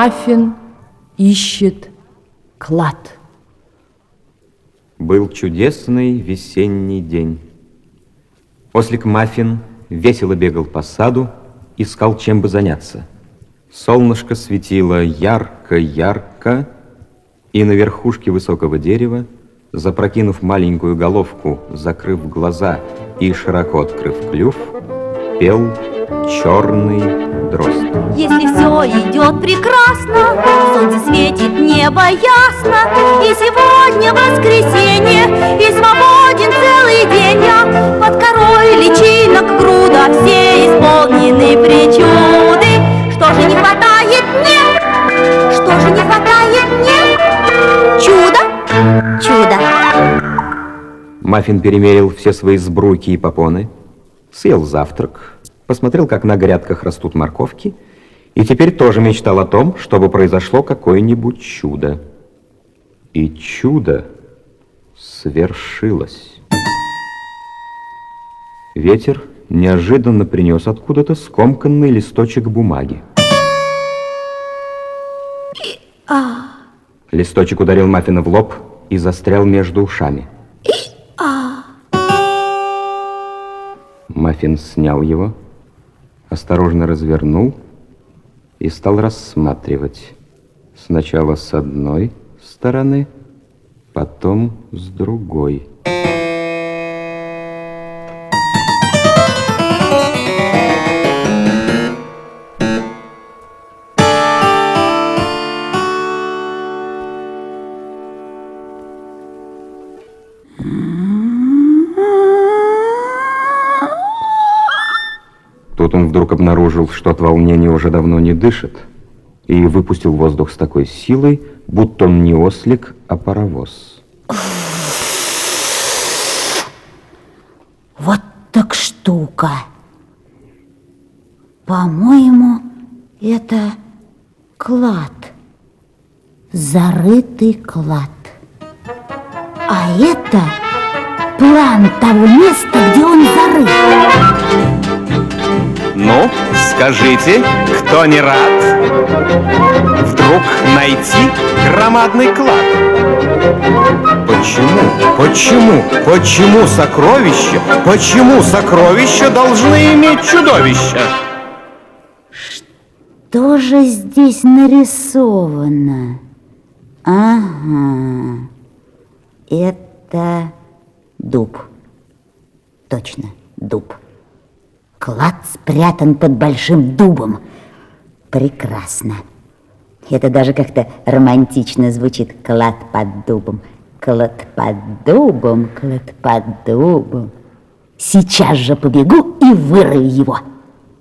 Маффин ищет клад. Был чудесный весенний день. Ослик Маффин весело бегал по саду, искал чем бы заняться. Солнышко светило ярко-ярко, и на верхушке высокого дерева, запрокинув маленькую головку, закрыв глаза и широко открыв клюв, пел черный дрозд. Если все идет прекрасно, солнце светит, небо ясно, и сегодня воскресенье, и свободен целый день я под корой личинок груда, все исполнены причуды. Что же не хватает мне? Что же не хватает мне? Чудо? Чудо. Маффин перемерил все свои сбруйки и попоны, съел завтрак, посмотрел, как на грядках растут морковки, и теперь тоже мечтал о том, чтобы произошло какое-нибудь чудо. И чудо свершилось. Ветер неожиданно принес откуда-то скомканный листочек бумаги. Листочек ударил Маффина в лоб и застрял между ушами. Маффин снял его, осторожно развернул и стал рассматривать. Сначала с одной стороны, потом с другой. Тут обнаружил, что от волнения уже давно не дышит, и выпустил воздух с такой силой, будто он не ослик, а паровоз. Вот так штука. По-моему, это клад. Зарытый клад. А это план того места, где он зарыт. Ну, скажите, кто не рад вдруг найти громадный клад? Почему? Почему? Почему сокровища? Почему сокровища должны иметь чудовища? Что же здесь нарисовано? Ага. Это дуб. Точно, дуб. Клад спрятан под большим дубом. Прекрасно. Это даже как-то романтично звучит. Клад под дубом. Клад под дубом, клад под дубом. Сейчас же побегу и вырою его.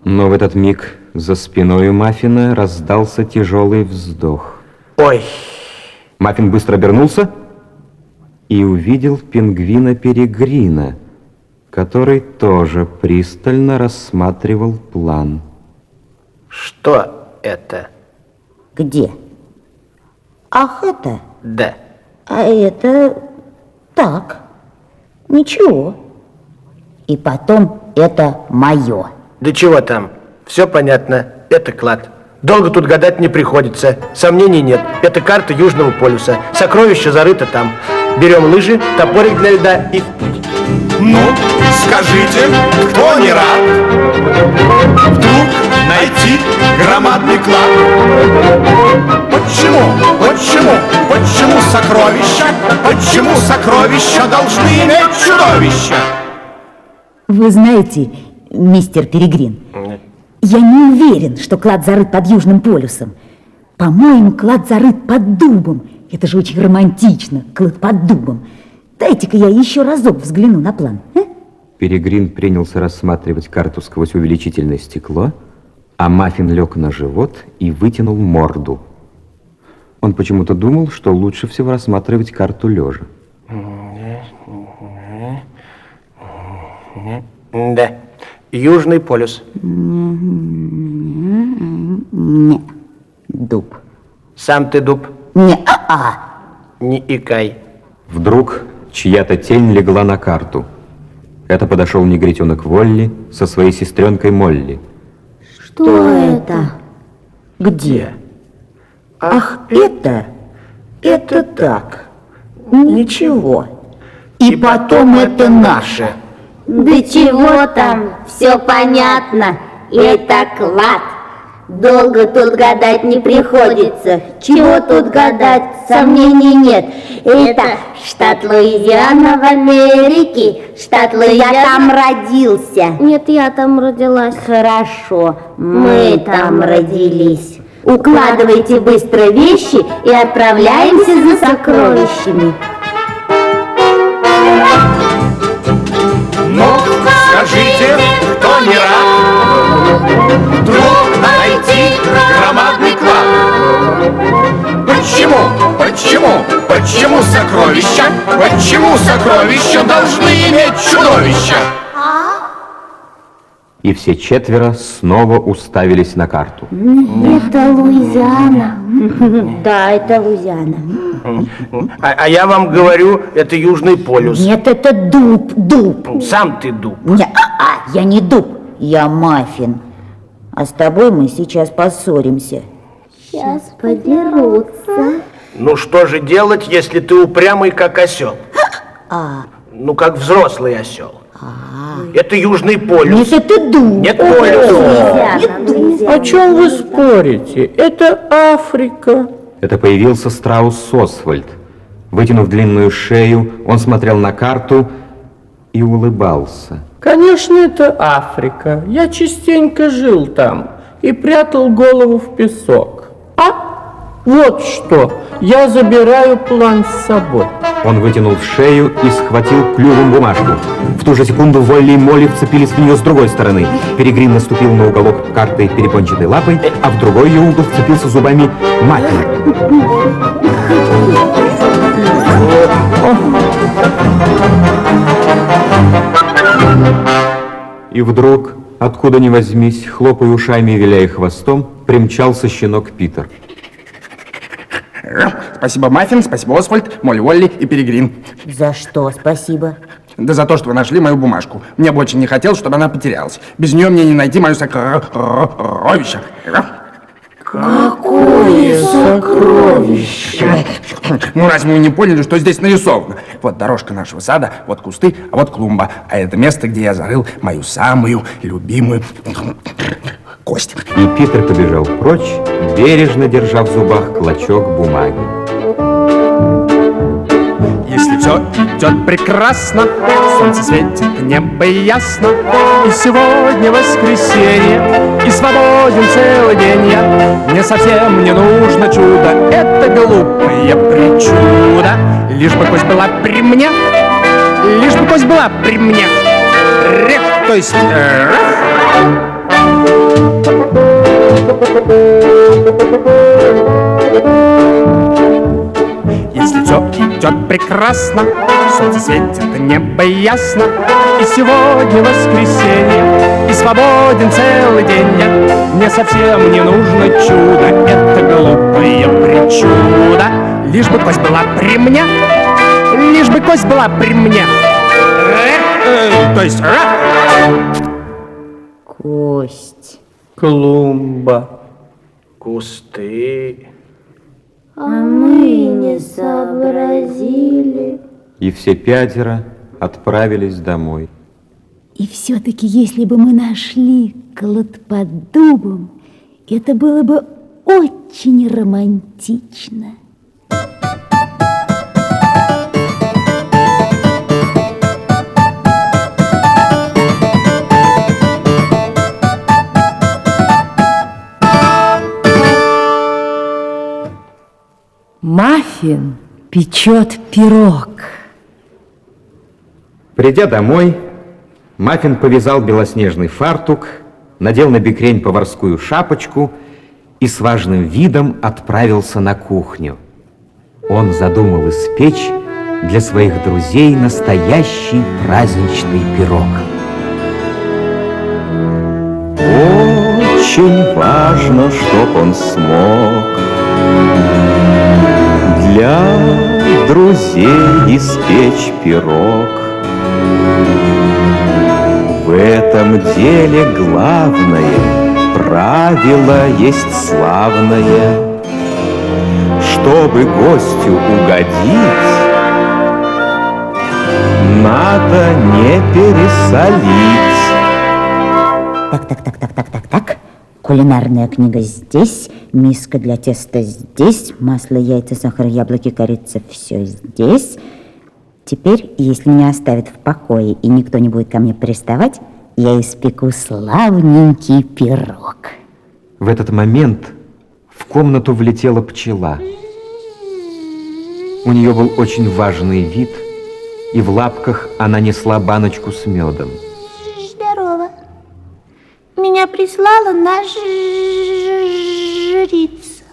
Но в этот миг за спиной у Маффина раздался тяжелый вздох. Ой, Маффин быстро обернулся и увидел пингвина Перегрина, который тоже пристально рассматривал план. что это? Где? Ах, это? Да. А это так. Ничего. И потом это мое. Да чего там? Все понятно. Это клад. Долго тут гадать не приходится. Сомнений нет. Это карта Южного полюса. Сокровище зарыто там. Берем лыжи, топорик для льда и в путь. Ну, скажите, кто не рад вдруг найти громадный клад? Почему? Почему? Почему сокровища? Почему сокровища должны иметь чудовища? Вы знаете, мистер Перегрин, я не уверен, что клад зарыт под Южным полюсом. По-моему, клад зарыт под дубом. Это же очень романтично, клад под дубом. Дайте-ка я еще разок взгляну на план. а? Перегрин принялся рассматривать карту сквозь увеличительное стекло, а Маффин лег на живот и вытянул морду. Он почему-то думал, что лучше всего рассматривать карту лежа. Да. Южный полюс. Не, дуб. Сам ты дуб. Не, а-а. Не икай. Вдруг чья-то тень легла на карту. Это подошел негритенок Волли со своей сестренкой Молли. Что это? Где? Ах, это, это так, ничего. И потом это наше. Да чего там, все понятно, это клад. Долго тут гадать не приходится. Чего тут гадать, сомнений нет. Это штат Луизиана в Америке. Штат Луизиана. Я там родился. Нет, я там родилась. Хорошо, мы там родились. Укладывайте быстро вещи и отправляемся за сокровищами. Ну, скажите, кто не рад Вдруг найти громадный клад Почему, почему, почему сокровища Почему сокровища должны иметь чудовища И все четверо снова уставились на карту. Это Луизиана. Да, это Лузиана. А, а я вам говорю, это Южный полюс. Нет, это дуб, дуб. Сам ты дуб. Не, а, а, я не дуб, я маффин. А с тобой мы сейчас поссоримся. Сейчас подерутся. Ну что же делать, если ты упрямый, как осел? А, Ну, как взрослый осел. Это Южный полюс. нет, это дуб. Нет полюса. Луизиана. О чем вы спорите? Это Африка. Это появился страус Освальд. Вытянув длинную шею, он смотрел на карту и улыбался. Конечно, это Африка. Я частенько жил там и прятал голову в песок. А вот что, я забираю план с собой. Он вытянул шею и схватил клювом бумажку. В ту же секунду Волли и Молли вцепились в нее с другой стороны. Перегрин наступил на уголок карты перепончатой лапой, а в другой ее угол вцепился зубами Маффин. И вдруг, откуда ни возьмись, хлопая ушами и виляя хвостом, примчался щенок Питер. Спасибо, Маффин, спасибо, Освальд, Молли Уолли и Перегрин. За что спасибо? Да за то, что вы нашли мою бумажку. Мне бы очень не хотелось, чтобы она потерялась. Без нее мне не найти мое сокровище. Какое сокровище! Ну, разве вы не поняли, что здесь нарисовано? Вот дорожка нашего сада, вот кусты, а вот клумба. А это место, где я зарыл мою самую любимую кость. И Питер побежал прочь, бережно держа в зубах клочок бумаги. Все идет прекрасно, солнце светит, небо ясно, и сегодня воскресенье, и свободен целый день я. Мне совсем не нужно чудо, это глупое причуда. Лишь бы кость была при мне, лишь бы кость была при мне. Рех, то есть э, рах. Все идет прекрасно, солнце светит, небо ясно, и сегодня воскресенье, и свободен целый день я. Мне совсем не нужно чудо, это глупое причуда. Лишь бы кость была при мне, лишь бы кость была при мне. Эх, э, то есть ра. Кость. Клумба. Кусты. А мы не сообразили. И все пятеро отправились домой. И все-таки, если бы мы нашли клад под дубом, это было бы очень романтично. Маффин печет пирог. Придя домой, Маффин повязал белоснежный фартук, надел на бекрень поварскую шапочку и с важным видом отправился на кухню. Он задумал испечь для своих друзей настоящий праздничный пирог. Очень важно, чтоб он смог Для друзей испечь пирог В этом деле главное Правило есть славное чтобы гостю угодить, надо не пересолить. Так, так, так, так, так, так, так. Кулинарная книга здесь, миска для теста здесь, масло, яйца, сахар, яблоки, корица, все здесь. Теперь, если меня оставят в покое и никто не будет ко мне приставать, я испеку славненький пирог. В этот момент в комнату влетела пчела. У нее был очень важный вид, и в лапках она несла баночку с медом. Меня прислала наша жрица.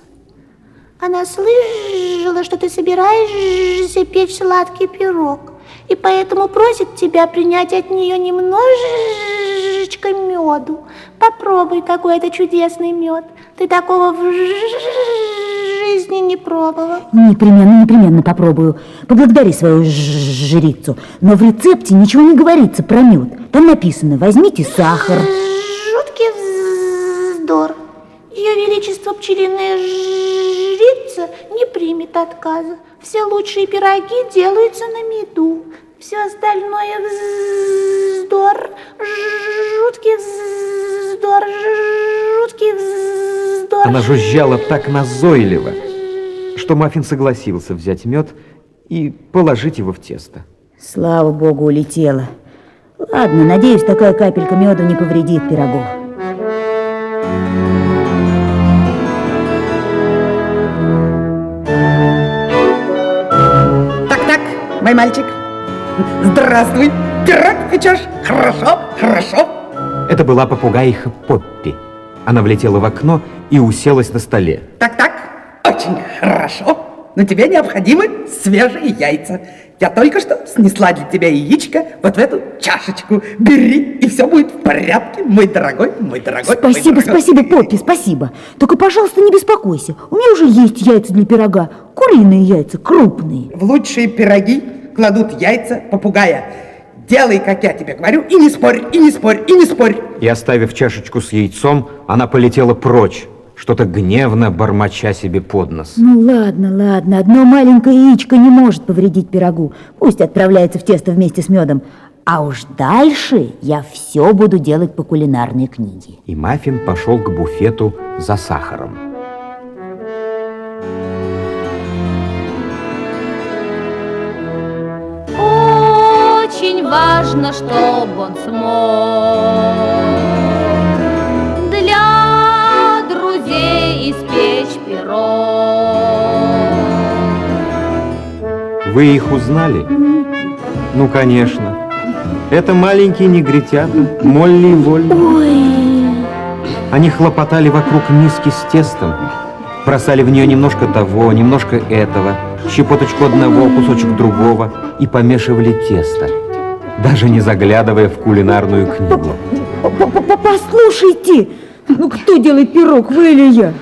Она слышала, что ты собираешься печь сладкий пирог, и поэтому просит тебя принять от нее немножечко меду. Попробуй, какой это чудесный мед. Ты такого в жизни не пробовал. Непременно, непременно попробую. Поблагодари свою жрицу. Но в рецепте ничего не говорится про мед. Там написано, возьмите сахар. Ее Величество пчелиная жрица не примет отказа. Все лучшие пироги делаются на меду. Все остальное вздор, жуткий вздор, жуткий вздор. Она жужжала так назойливо, что Маффин согласился взять мед и положить его в тесто. Слава богу, улетела. Ладно, надеюсь, такая капелька меда не повредит пирогу. Мой мальчик. Здравствуй. Пирог печешь? Хорошо, хорошо. Это была попугаиха Поппи. Она влетела в окно и уселась на столе. Так-так, очень хорошо. Но тебе необходимы свежие яйца. Я только что снесла для тебя яичко вот в эту чашечку. Бери, и все будет в порядке, мой дорогой, мой дорогой. мой Спасибо, дорогой. спасибо, Поппи, спасибо. Только, пожалуйста, не беспокойся. У меня уже есть яйца для пирога. Куриные яйца, крупные. В лучшие пироги кладут яйца попугая. Делай, как я тебе говорю, и не спорь, и не спорь, и не спорь. И оставив чашечку с яйцом, она полетела прочь, что-то гневно бормоча себе под нос. Ну ладно, ладно, одно маленькое яичко не может повредить пирогу. Пусть отправляется в тесто вместе с медом. А уж дальше я все буду делать по кулинарной книге. И Маффин пошел к буфету за сахаром. Важно, чтобы он смог для друзей испечь пирог. Вы их узнали? Ну, конечно. Это маленькие негритята, Молли и Волли. Они хлопотали вокруг миски с тестом, бросали в нее немножко того, немножко этого, щепоточку одного, кусочек другого и помешивали тесто, даже не заглядывая в кулинарную книгу. Послушайте, ну кто делает пирог, вы или я?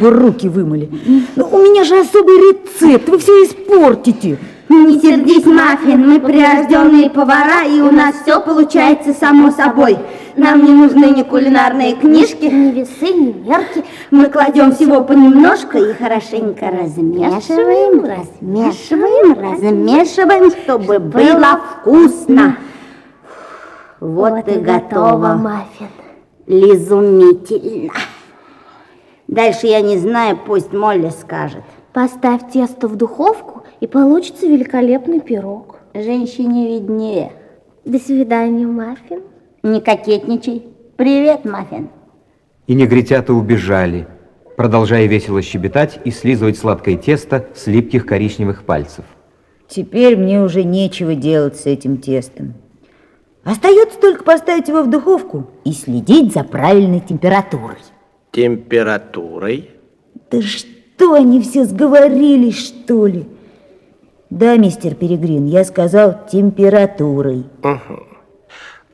Руки вымыли. Ну, у меня же особый рецепт, вы все испортите. Не сердись, Маффин, мы прирожденные повара, и у нас все получается само собой. Нам не нужны ни кулинарные книжки, ни весы, ни мерки. Мы кладем всего понемножку и хорошенько размешиваем, размешиваем, размешиваем, чтобы было вкусно. Вот и готово, Маффин. Лизумительно. Дальше я не знаю, пусть Молли скажет. Поставь тесто в духовку, и получится великолепный пирог. Женщине виднее. До свидания, Маффин. Не кокетничай. Привет, Маффин. И негритята убежали, продолжая весело щебетать и слизывать сладкое тесто с липких коричневых пальцев. Теперь мне уже нечего делать с этим тестом. Остается только поставить его в духовку и следить за правильной температурой. Температурой. Да что они все сговорились, что ли? Да, мистер Перегрин, я сказал температурой.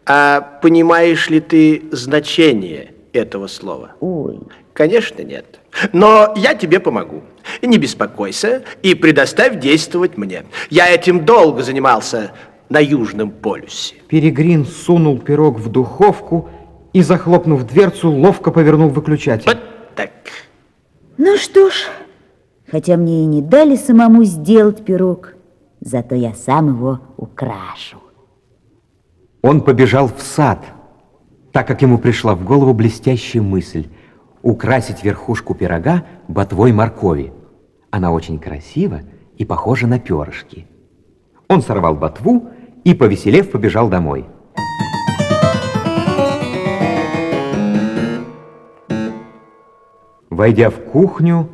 А понимаешь ли ты значение этого слова? Ой, Конечно, нет. Но я тебе помогу. Не беспокойся и предоставь действовать мне. Я этим долго занимался на Южном полюсе. Перегрин сунул пирог в духовку и, захлопнув дверцу, ловко повернул выключатель. Вот так. ну что ж, Хотя мне и не дали самому сделать пирог, зато я сам его украшу. Он побежал в сад, так как ему пришла в голову блестящая мысль украсить верхушку пирога ботвой моркови. Она очень красива и похожа на перышки. Он сорвал ботву и, повеселев, побежал домой. Войдя в кухню,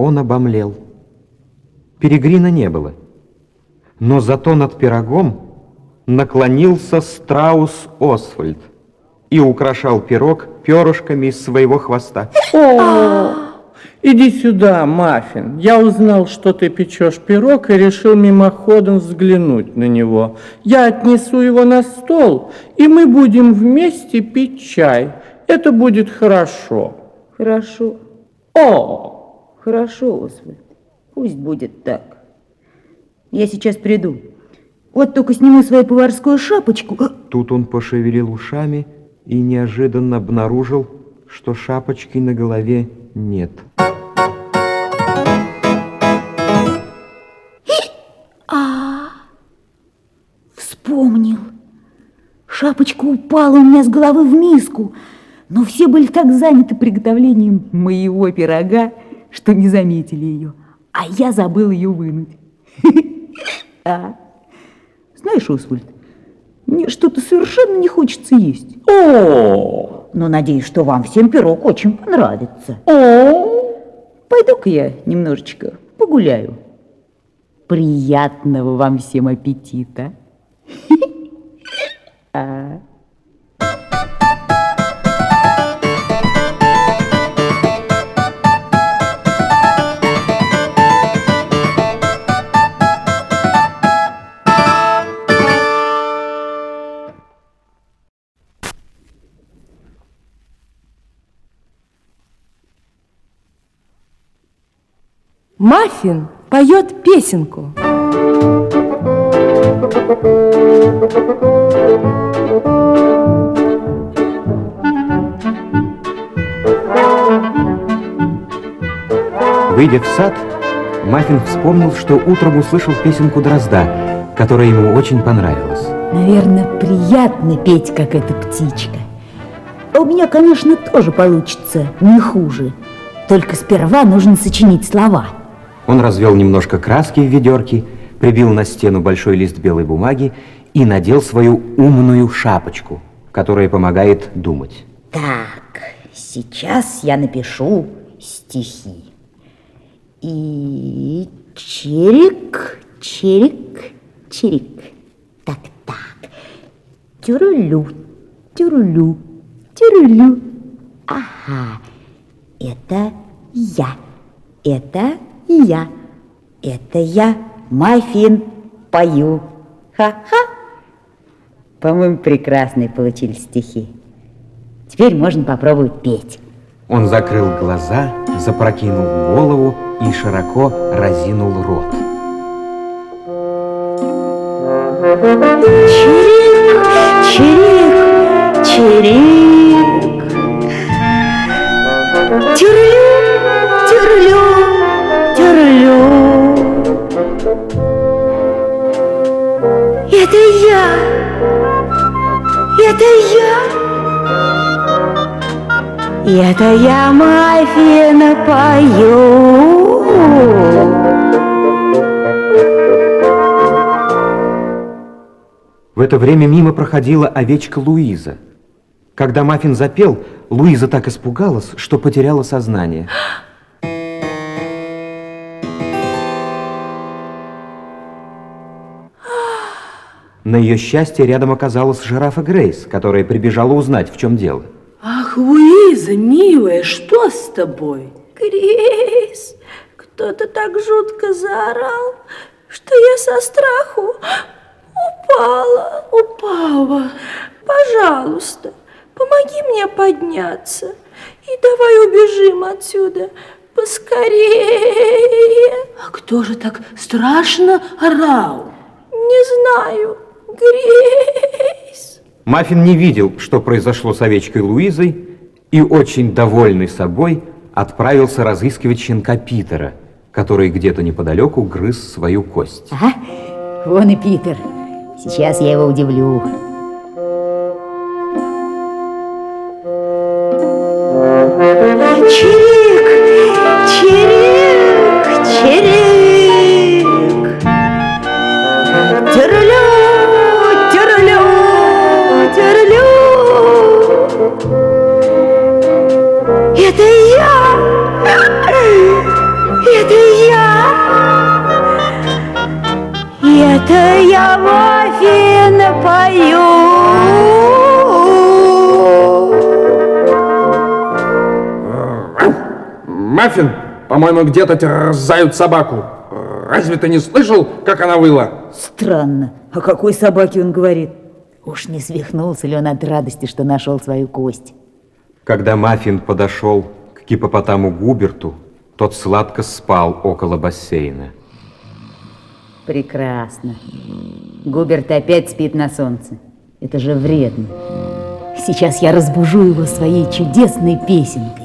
он обомлел. Перегрина не было, но зато над пирогом наклонился страус Освальд и украшал пирог перышками из своего хвоста. О, иди сюда, Маффин. Я узнал, что ты печешь пирог и решил мимоходом взглянуть на него. Я отнесу его на стол, и мы будем вместе пить чай. Это будет хорошо. Хорошо, О, хорошо, Освальд. Пусть будет так. Я сейчас приду. Вот только сниму свою поварскую шапочку. А, Тут он пошевелил ушами и неожиданно обнаружил, что шапочки на голове нет. Вспомнил. Шапочка упала у меня с головы в миску, но все были так заняты приготовлением моего пирога, что не заметили ее, а я забыл ее вынуть. А? Знаешь, Освальд, мне что-то совершенно не хочется есть. о, Но надеюсь, что вам всем пирог очень понравится. о. Пойду-ка я немножечко погуляю. Приятного вам всем аппетита. А? Маффин поет песенку. Выйдя в сад, Маффин вспомнил, что утром услышал песенку Дрозда, которая ему очень понравилась. Наверное, приятно петь, как эта птичка. А у меня, конечно, тоже получится не хуже. Только сперва нужно сочинить слова. Он развел немножко краски в ведерке, прибил на стену большой лист белой бумаги и надел свою умную шапочку, которая помогает думать. Так, сейчас я напишу стихи. И чирик, чирик, чирик. Так, так. Тюрулю, тюрулю, тюрулю. Ага, это я, это я, это я, Маффин, пою. Ха-ха. По-моему, прекрасные получились стихи. Теперь можно попробовать петь. Он закрыл глаза, запрокинул голову и широко разинул рот. Чирик, чирик. Тюрлю, Это я, это я. Это я, Маффина, пою. В это время мимо проходила овечка Луиза. Когда Маффин запел, Луиза так испугалась, что потеряла сознание. На ее счастье рядом оказалась жирафа Грейс, которая прибежала узнать, в чем дело. Ах, Луиза, милая, что с тобой? Грейс, кто-то так жутко заорал, что я со страху упала. Упала. Пожалуйста, помоги мне подняться и давай убежим отсюда поскорее. А кто же так страшно орал? Не знаю, Грейс. Маффин не видел, что произошло с овечкой Луизой, и, очень довольный собой, отправился разыскивать щенка Питера, который где-то неподалеку грыз свою кость. Ага, вон и Питер. Сейчас я его удивлю. По-моему, где-то терзают собаку. Разве ты не слышал, как она выла? Странно. О какой собаке он говорит? Уж не свихнулся ли он от радости, что нашел свою кость? Когда Маффин подошел к гипопотаму Губерту, тот сладко спал около бассейна. Прекрасно. Губерт опять спит на солнце. Это же вредно. Сейчас я разбужу его своей чудесной песенкой.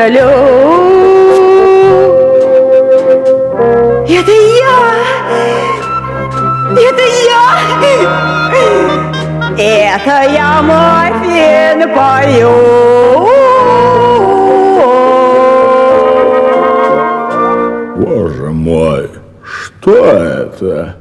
Тюрлю. Это я! Это я! Это я Маффин пою. Боже мой, что это?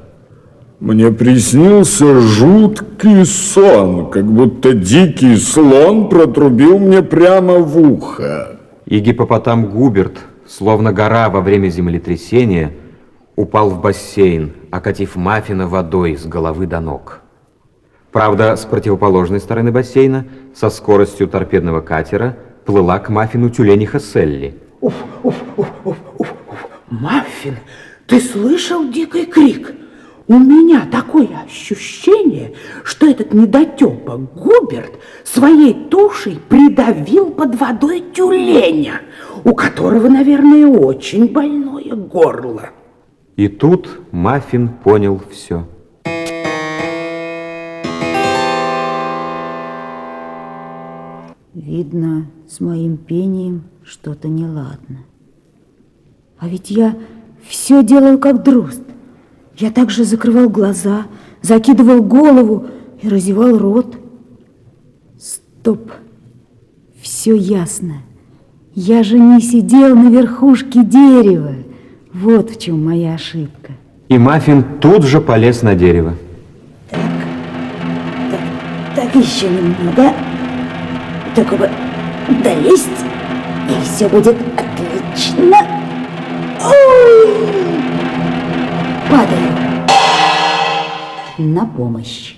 Мне приснился жуткий сон, как будто дикий слон протрубил мне прямо в ухо. И гипопотам Губерт, словно гора во время землетрясения, упал в бассейн, окатив Маффина водой с головы до ног. Правда, с противоположной стороны бассейна, со скоростью торпедного катера, плыла к Маффину тюлениха Селли. Уф, уф, уф, уф, уф, уф. Маффин, ты слышал дикий крик? У меня такое ощущение, что этот недотепа Губерт своей тушей придавил под водой тюленя, у которого, наверное, очень больное горло. И тут Маффин понял все. Видно, с моим пением что-то неладно. А ведь я все делал как дрозд. Я также закрывал глаза, закидывал голову и разевал рот. Стоп, все ясно. Я же не сидел на верхушке дерева. Вот в чем моя ошибка. И Маффин тут же полез на дерево. Так, еще немного. Только бы долезть, и все будет отлично. Ой! Падаю. На помощь.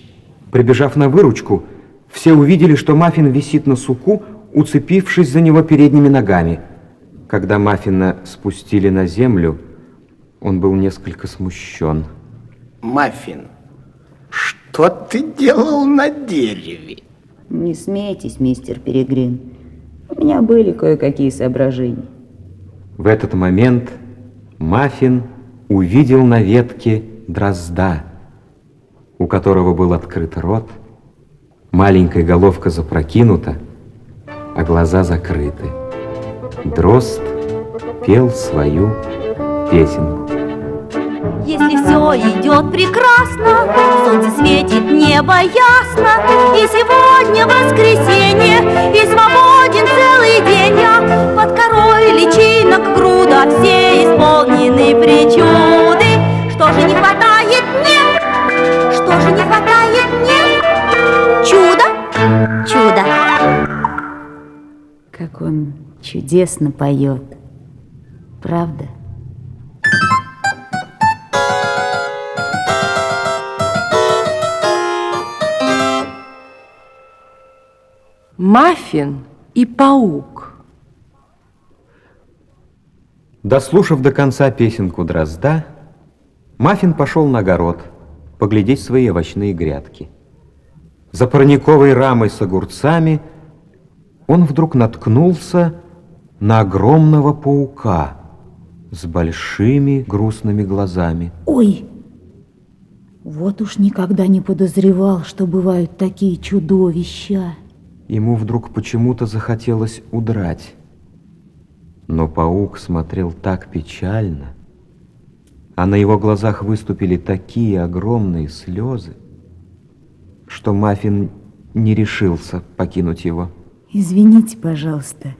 Прибежав на выручку, все увидели, что Маффин висит на суку, уцепившись за него передними ногами. Когда Маффина спустили на землю, он был несколько смущен. Маффин, что ты делал на дереве? Не смейтесь, мистер Перегрин. У меня были кое-какие соображения. В этот момент Маффин увидел на ветке дрозда, у которого был открыт рот, маленькая головка запрокинута, а глаза закрыты. Дрозд пел свою песенку. Если все идет прекрасно, солнце светит, небо ясно, и сегодня воскресенье, и свободен целый день я под корой личинок все исполнены причуды. Что же не хватает мне? Что же не хватает мне? Чудо, чудо. Как он чудесно поет. Правда? Маффин и паук. Дослушав до конца песенку дрозда, Маффин пошел на огород поглядеть свои овощные грядки. За парниковой рамой с огурцами он вдруг наткнулся на огромного паука с большими грустными глазами. Ой, вот уж никогда не подозревал, что бывают такие чудовища. Ему вдруг почему-то захотелось удрать. Но паук смотрел так печально, а на его глазах выступили такие огромные слезы, что Маффин не решился покинуть его. Извините, пожалуйста,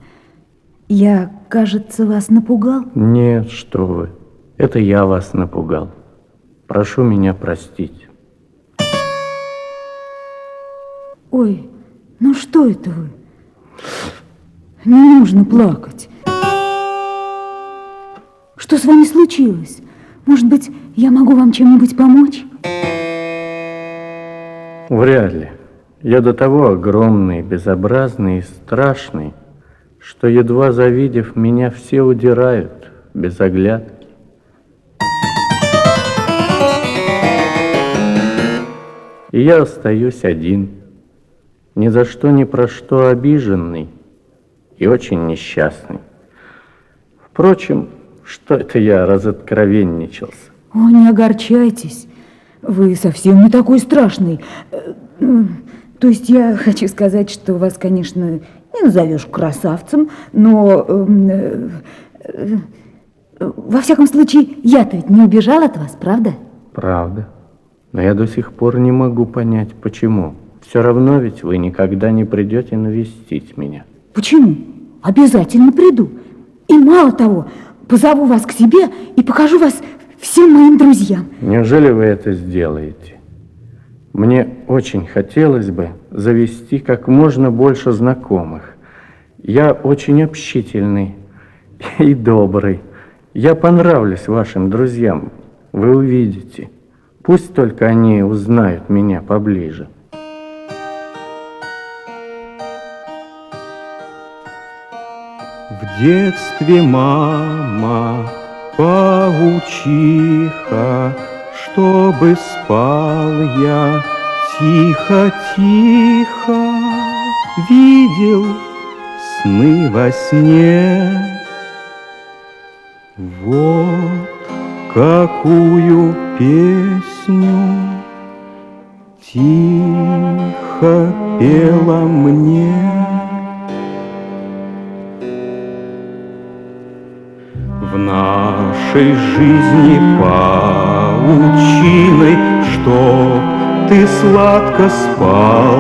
я, кажется, вас напугал? Нет, что вы, это я вас напугал. Прошу меня простить. Ой, ну что это вы? Не нужно плакать. Что с вами случилось? Может быть, я могу вам чем-нибудь помочь? Вряд ли. Я до того огромный, безобразный и страшный, что, едва завидев меня, все удирают без оглядки. И я остаюсь один, ни за что ни про что обиженный и очень несчастный. Впрочем, что это я разоткровенничался? О, не огорчайтесь. Вы совсем не такой страшный. Э, то есть я хочу сказать, что вас, конечно, не назовешь красавцем, но... Эм, э, э, во всяком случае, я-то ведь не убежал от вас, правда? Правда. Но я до сих пор не могу понять, почему. Все равно ведь вы никогда не придете навестить меня. Почему? Обязательно приду. И мало того, позову вас к себе и покажу вас всем моим друзьям. Неужели вы это сделаете? Мне очень хотелось бы завести как можно больше знакомых. Я очень общительный и добрый. Я понравлюсь вашим друзьям, вы увидите. Пусть только они узнают меня поближе. В детстве мама паучиха, Чтобы спал я тихо-тихо, Видел сны во сне. Вот какую песню Тихо пела мне. В нашей жизни паучиной, что ты сладко спал,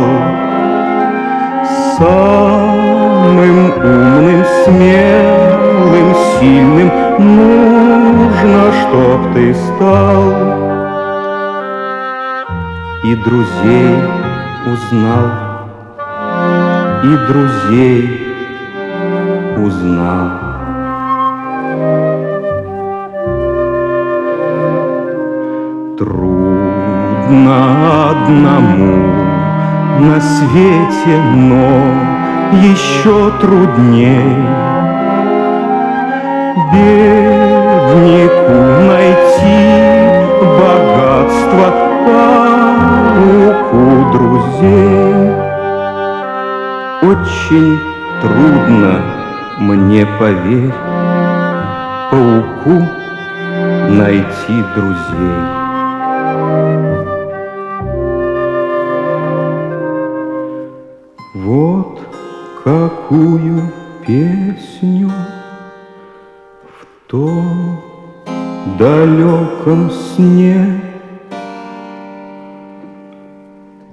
Самым умным, смелым, сильным Нужно, чтоб ты стал И друзей узнал, и друзей узнал. Трудно одному на свете, но еще трудней Беднику найти богатство пауку друзей. Очень трудно мне поверь, пауку найти друзей. Какую песню в том далеком сне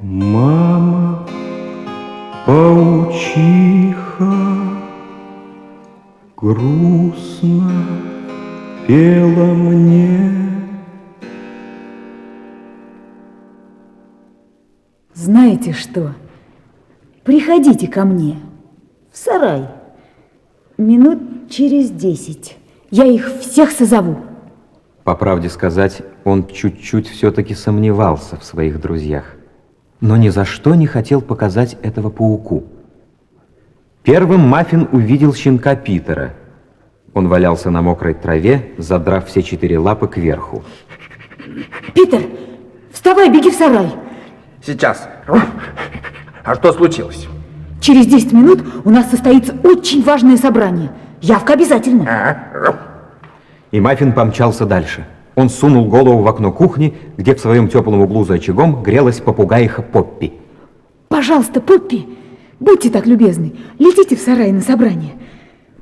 Мама паучиха грустно пела мне. Знаете что? Приходите ко мне в сарай. Минут через десять. Я их всех созову. По правде сказать, он чуть-чуть все-таки сомневался в своих друзьях, но ни за что не хотел показать этого пауку. Первым Маффин увидел щенка Питера. Он валялся на мокрой траве, задрав все четыре лапы кверху. Питер, вставай, беги в сарай. Сейчас. А что случилось? Через 10 минут у нас состоится очень важное собрание. Явка обязательно. И Маффин помчался дальше. Он сунул голову в окно кухни, где в своем теплом углу за очагом грелась попугаиха Поппи. Пожалуйста, Поппи, будьте так любезны, летите в сарай на собрание.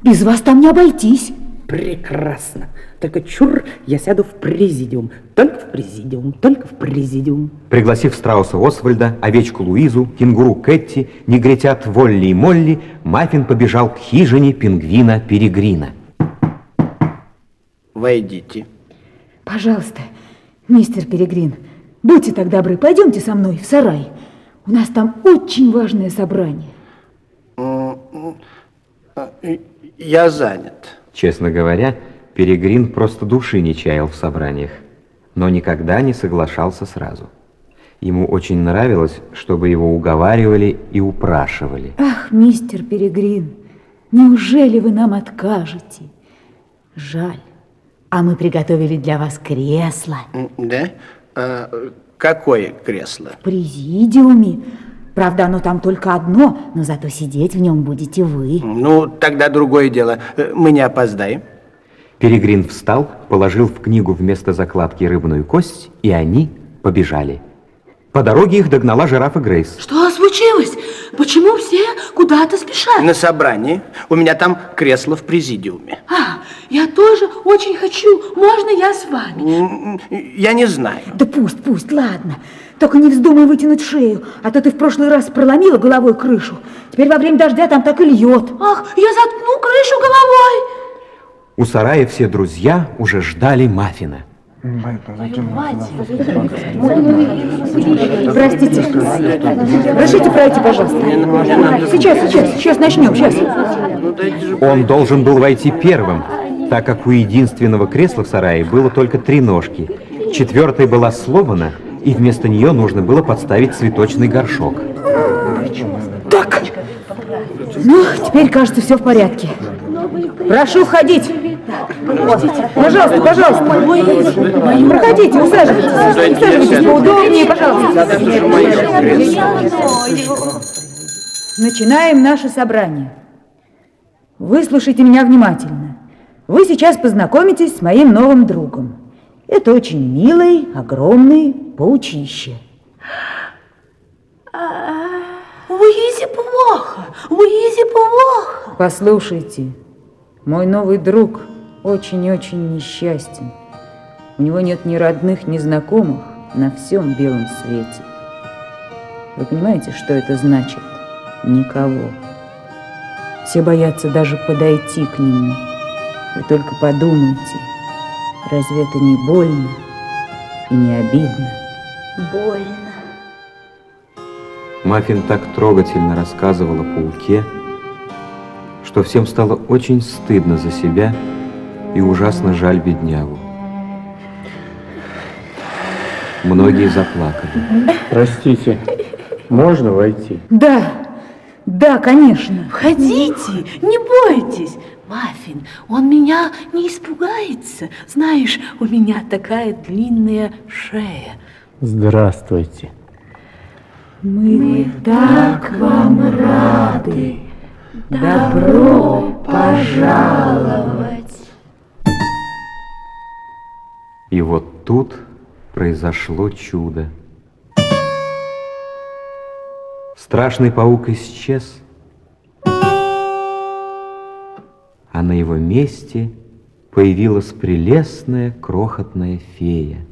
Без вас там не обойтись. Прекрасно. Только чур, я сяду в президиум. Только в президиум, только в президиум. Пригласив страуса Освальда, овечку Луизу, кенгуру Кэтти, негритят Волли и Молли, Маффин побежал к хижине пингвина Перегрина. Войдите. Пожалуйста, мистер Перегрин, будьте так добры, пойдемте со мной в сарай. У нас там очень важное собрание. Я занят. Честно говоря, Перегрин просто души не чаял в собраниях, но никогда не соглашался сразу. Ему очень нравилось, чтобы его уговаривали и упрашивали. Ах, мистер Перегрин, неужели вы нам откажете? Жаль. А мы приготовили для вас кресло. Да? А, какое кресло? В президиуме. Правда, оно там только одно, но зато сидеть в нем будете вы. Ну, тогда другое дело. Э, мы не опоздаем. Перегрин встал, положил в книгу вместо закладки рыбную кость, и они побежали. По дороге их догнала жирафа Грейс. Что случилось? Почему все куда-то спешат? На собрании. У меня там кресло в президиуме. А, я тоже очень хочу. Можно я с вами? Я не знаю. Да пусть, пусть, ладно. Только не вздумай вытянуть шею, а то ты в прошлый раз проломила головой крышу. Теперь во время дождя там так и льет. Ах, я заткну крышу головой. У сарая все друзья уже ждали Маффина. Простите. Разрешите пройти, пожалуйста. Сейчас, сейчас, сейчас начнем, сейчас. Он должен был войти первым, так как у единственного кресла в сарае было только три ножки. Четвертая была сломана, и вместо нее нужно было подставить цветочный горшок. Так. Ну, теперь, кажется, все в порядке. Прошу входить. Пожалуйста, пожалуйста. Проходите, усаживайтесь. Усаживайтесь поудобнее, пожалуйста. Начинаем наше собрание. Выслушайте меня внимательно. Вы сейчас познакомитесь с моим новым другом. Это очень милый, огромный паучище. Луизе плохо, Луизе плохо. Послушайте, мой новый друг очень-очень несчастен. У него нет ни родных, ни знакомых на всем белом свете. Вы понимаете, что это значит? Никого. Все боятся даже подойти к нему. Вы только подумайте, разве это не больно и не обидно? Больно. Маффин так трогательно рассказывал о пауке, что всем стало очень стыдно за себя и ужасно жаль беднягу. Многие заплакали. Простите, можно войти? Да, да, конечно. Входите, не бойтесь. Маффин, он меня не испугается. Знаешь, у меня такая длинная шея. Здравствуйте. Мы так вам рады. Добро пожаловать. И вот тут произошло чудо. Страшный паук исчез, а на его месте появилась прелестная крохотная фея.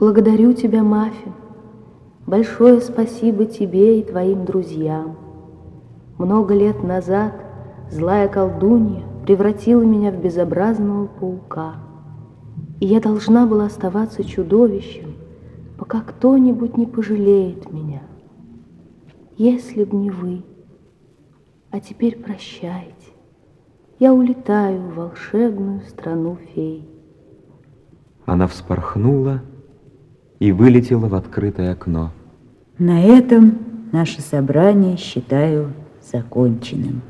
Благодарю тебя, Маффин. Большое спасибо тебе и твоим друзьям. Много лет назад злая колдунья превратила меня в безобразного паука. И я должна была оставаться чудовищем, пока кто-нибудь не пожалеет меня. Если б не вы. А теперь прощайте. Я улетаю в волшебную страну фей. Она вспорхнула и вылетела в открытое окно. На этом наше собрание считаю законченным.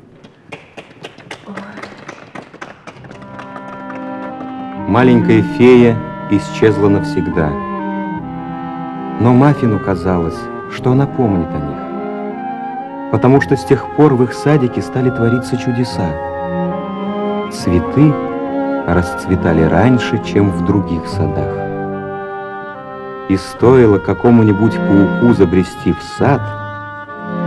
Маленькая фея исчезла навсегда. Но Маффину казалось, что она помнит о них, потому что с тех пор в их садике стали твориться чудеса. Цветы расцветали раньше, чем в других садах. И стоило какому-нибудь пауку забрести в сад,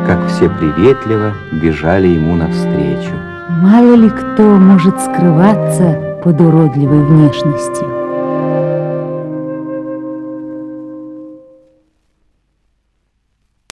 как все приветливо бежали ему навстречу. Мало ли кто может скрываться под уродливой внешностью.